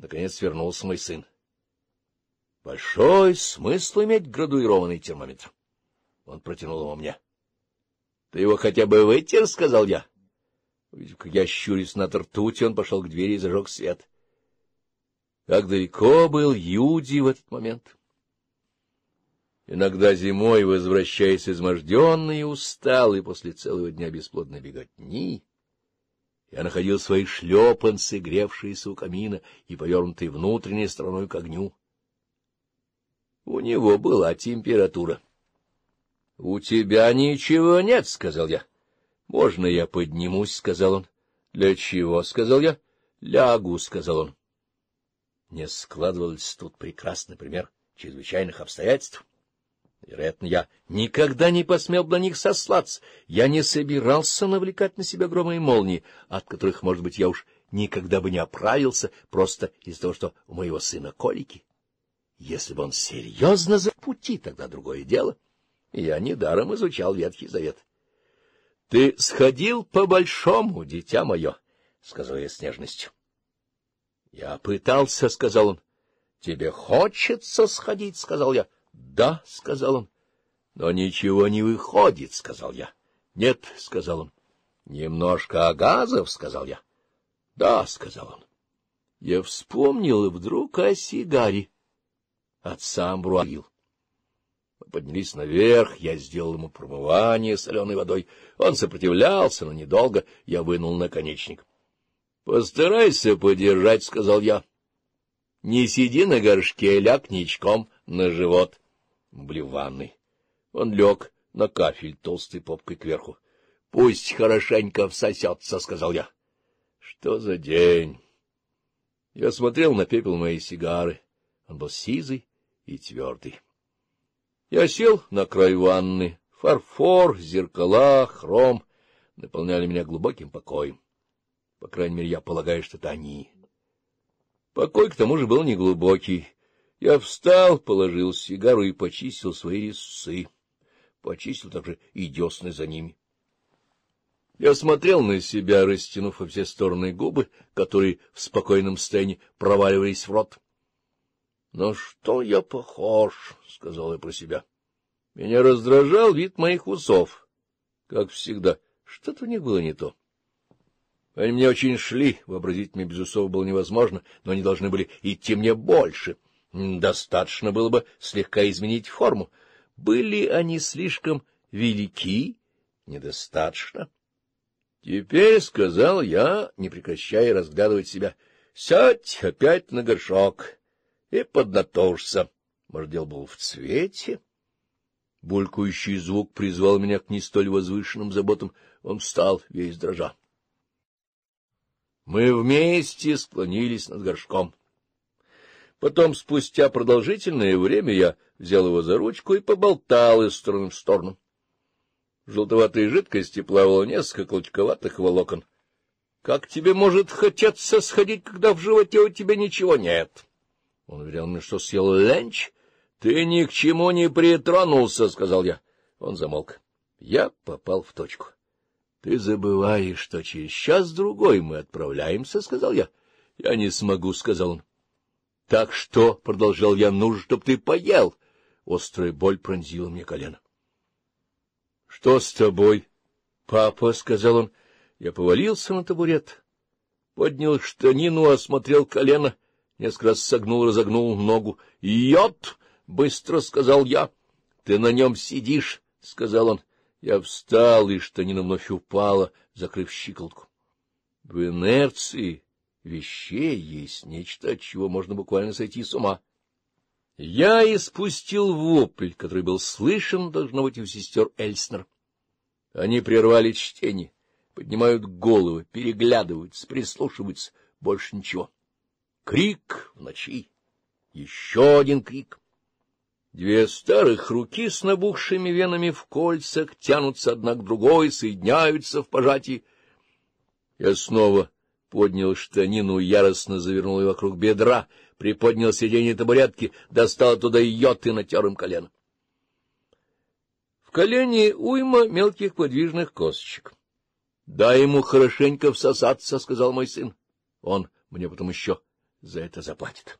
Наконец вернулся мой сын. Большой смысл иметь градуированный термометр. Он протянул его мне. — Ты его хотя бы вытер, — сказал я. Увидев, как я щурюсь на ртути, он пошел к двери и зажег свет. Как далеко был Юди в этот момент. Иногда зимой, возвращаясь изможденный и усталый после целого дня бесплодной беготни, я находил свои шлепанцы, гревшиеся у камина и повернутые внутренней стороной к огню. У него была температура. — У тебя ничего нет, — сказал я. — Можно я поднимусь, — сказал он. — Для чего? — сказал я. — Лягу, — сказал он. Не складывался тут прекрасный пример чрезвычайных обстоятельств. Вероятно, я никогда не посмел бы на них сослаться. Я не собирался навлекать на себя громы и молнии, от которых, может быть, я уж никогда бы не оправился, просто из-за того, что у моего сына колики. Если бы он серьезно за пути, тогда другое дело. Я недаром изучал Ветхий Завет. — Ты сходил по-большому, дитя мое, — сказал я с нежностью. — Я пытался, — сказал он. — Тебе хочется сходить, — сказал я. — да, — сказал он. — Но ничего не выходит, — сказал я. — Нет, — сказал он. — Немножко агазов, — сказал я. — Да, — сказал он. Я вспомнил вдруг о сигаре. Отца Амбруавил. Мы поднялись наверх, я сделал ему промывание соленой водой. Он сопротивлялся, но недолго я вынул наконечник. — Постарайся подержать, — сказал я. — Не сиди на горшке, ляг ничком на живот. — мы были в ванной. Он лег на кафель толстой попкой кверху. — Пусть хорошенько всосется, — сказал я. — Что за день? Я смотрел на пепел моей сигары. Он был сизый и твердый. Я сел на край ванны. Фарфор, зеркала, хром наполняли меня глубоким покоем. По крайней мере, я полагаю, что это они. Покой, к тому же, был неглубокий. Я встал, положил сигару и почистил свои сы. Почистил также и десны за ними. Я смотрел на себя, растянув во все стороны губы, которые в спокойном состоянии проваливались в рот. — Но что я похож? — сказал я про себя. Меня раздражал вид моих усов, как всегда. Что-то у них было не то. Они мне очень шли, вообразить мне без усов было невозможно, но они должны были идти мне больше — Достаточно было бы слегка изменить форму. Были они слишком велики? Недостаточно. Теперь, — сказал я, не прекращая разглядывать себя, — сядь опять на горшок и поднатожься. Мордел был в цвете. Булькающий звук призвал меня к не столь возвышенным заботам. Он встал весь дрожа. Мы вместе склонились над горшком. Потом, спустя продолжительное время, я взял его за ручку и поболтал из стороны в сторону. В желтоватой жидкости плавало несколько клочковатых волокон. — Как тебе может хотеться сходить, когда в животе у тебя ничего нет? Он уверял мне, что съел ленч. — Ты ни к чему не притронулся, — сказал я. Он замолк. Я попал в точку. — Ты забываешь, что через час-другой мы отправляемся, — сказал я. — Я не смогу, — сказал он. Так что, — продолжал я, — нужно, чтоб ты поел. Острая боль пронзила мне колено. — Что с тобой? — Папа, — сказал он. Я повалился на табурет, поднял штанину, осмотрел колено, несколько раз согнул, разогнул ногу. — Йот! — быстро сказал я. — Ты на нем сидишь, — сказал он. Я встал, и штанина вновь упала, закрыв щиколотку. В инерции вещей есть нечто, от чего можно буквально сойти с ума. Я испустил вопль, который был слышен, должно быть, у сестер Эльснер. Они прервали чтение, поднимают головы, переглядываются, прислушиваются, больше ничего. Крик в ночи, еще один крик. Две старых руки с набухшими венами в кольцах тянутся одна к другой, соединяются в пожатии. Я снова поднял штанину, яростно завернул ее вокруг бедра, приподнял сиденье табуретки, достал оттуда йод и натер им колено. В колене уйма мелких подвижных косточек. — Дай ему хорошенько всосаться, — сказал мой сын. Он мне потом еще за это заплатит.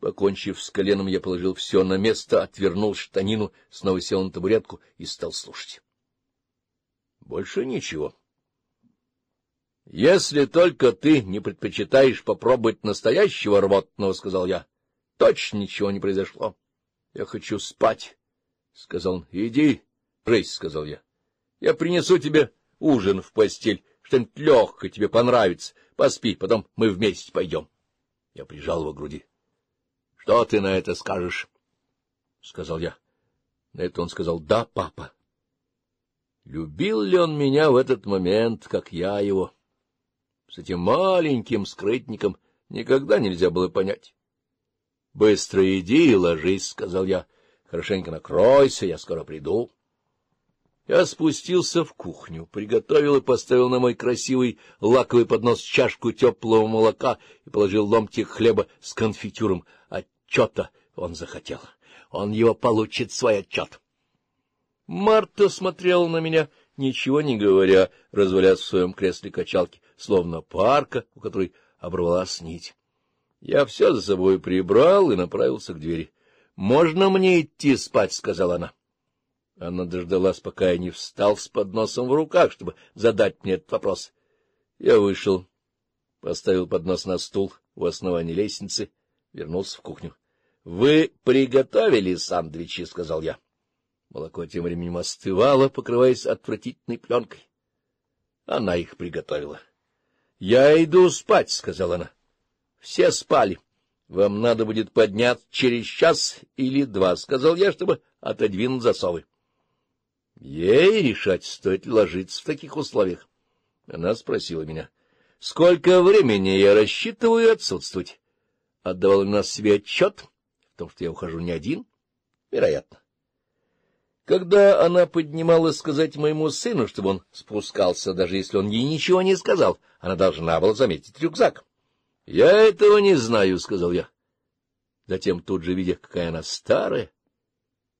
Покончив с коленом, я положил все на место, отвернул штанину, снова сел на табуретку и стал слушать. Больше ничего. — если только ты не предпочитаешь попробовать настоящего рвотного, — сказал я, — точно ничего не произошло. — Я хочу спать, — сказал он. — Иди, жись, — сказал я. — Я принесу тебе ужин в постель, что-нибудь легкое тебе понравится. Поспи, потом мы вместе пойдем. Я прижал его к груди. — Что ты на это скажешь? — сказал я. На это он сказал, — да, папа. Любил ли он меня в этот момент, как я его? — с этим маленьким скрытником никогда нельзя было понять. — Быстро иди и ложись, — сказал я. — Хорошенько накройся, я скоро приду. Я спустился в кухню, приготовил и поставил на мой красивый лаковый поднос чашку теплого молока и положил ломтик хлеба с конфитюром. Отчета он захотел. Он его получит, свой отчет. Марта смотрела на меня, ничего не говоря, развалясь в своем кресле качалки словно парка, у которой оборвалась нить. Я все за собой прибрал и направился к двери. — Можно мне идти спать? — сказала она. Она дождалась, пока я не встал с подносом в руках, чтобы задать мне этот вопрос. Я вышел, поставил поднос на стул у основания лестницы, вернулся в кухню. — Вы приготовили сандвичи? — сказал я. Молоко тем временем остывало, покрываясь отвратительной пленкой. Она их приготовила. — я иду спать, — сказала она. Все спали. Вам надо будет подняться через час или два, — сказал я, чтобы отодвинуть засовы. Ей решать, стоит ли ложиться в таких условиях. Она спросила меня, сколько времени я рассчитываю отсутствовать. Отдавал на себе отчет в том, что я ухожу не один, вероятно. Когда она поднималась сказать моему сыну, чтобы он спускался, даже если он ей ничего не сказал, она должна была заметить рюкзак. — Я этого не знаю, — сказал я. Затем тут же, видя, какая она старая,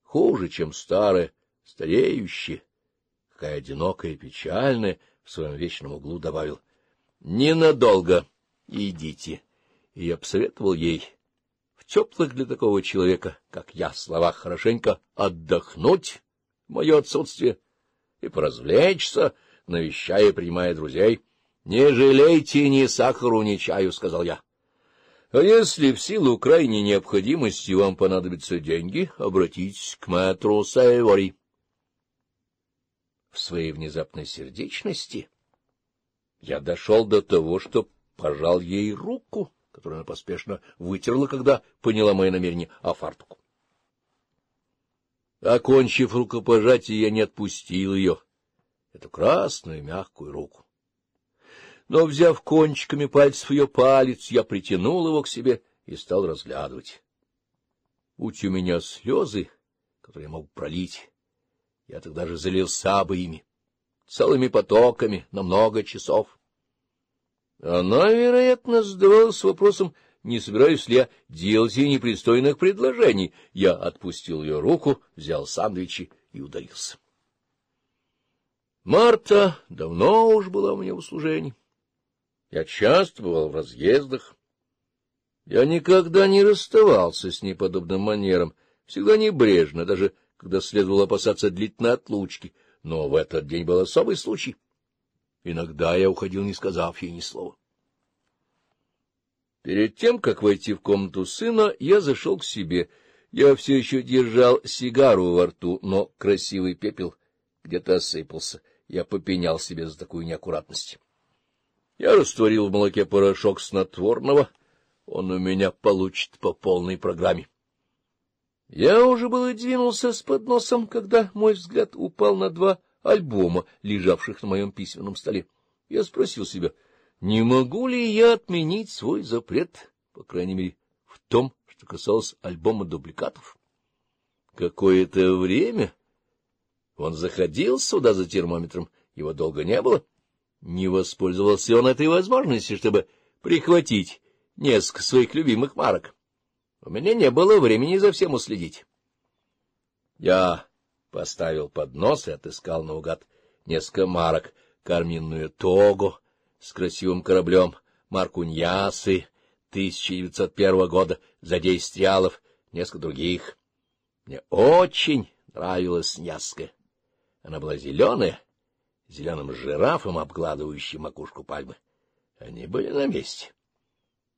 хуже, чем старая, стареющая, какая одинокая и печальная, в своем вечном углу добавил. — Ненадолго идите. И я посоветовал ей теплых для такого человека, как я, в словах хорошенько отдохнуть в мое отсутствие и поразвлечься, навещая и принимая друзей. — Не жалейте ни сахару, ни чаю, — сказал я. — А если в силу крайней необходимости вам понадобятся деньги, обратитесь к мэтру Саевори. В своей внезапной сердечности я дошел до того, что пожал ей руку который она поспешно вытерла, когда поняла мои намерения, а фартуку. Окончив рукопожатие, я не отпустил ее, эту красную мягкую руку. Но, взяв кончиками пальцев ее палец, я притянул его к себе и стал разглядывать. Будь у меня слезы, которые я мог пролить, я тогда же залился бы ими, целыми потоками на много часов. Она, вероятно, задавалась вопросом, не собираюсь ли я делать ей непристойных предложений. Я отпустил ее руку, взял сандвичи и удалился. Марта давно уж была у меня в услужении. Я часто бывал в разъездах. Я никогда не расставался с ней подобным манером, всегда небрежно, даже когда следовало опасаться длительной отлучки. Но в этот день был особый случай — Иногда я уходил, не сказав ей ни слова. Перед тем, как войти в комнату сына, я зашел к себе. Я все еще держал сигару во рту, но красивый пепел где-то осыпался. Я попенял себе за такую неаккуратность. Я растворил в молоке порошок снотворного. Он у меня получит по полной программе. Я уже было двинулся с подносом, когда мой взгляд упал на два альбома, лежавших на моем письменном столе. Я спросил себя, не могу ли я отменить свой запрет, по крайней мере, в том, что касалось альбома дубликатов. Какое-то время он заходил сюда за термометром, его долго не было. Не воспользовался он этой возможностью, чтобы прихватить несколько своих любимых марок. У меня не было времени за всем уследить. Я поставил поднос и отыскал наугад несколько марок, карминную тогу с красивым кораблем, маркуньясы 1901 года за 10 реалов, несколько других. Мне очень нравилась Ньяска. Она была зеленая, зеленым жирафом, обгладывающим макушку пальмы. Они были на месте.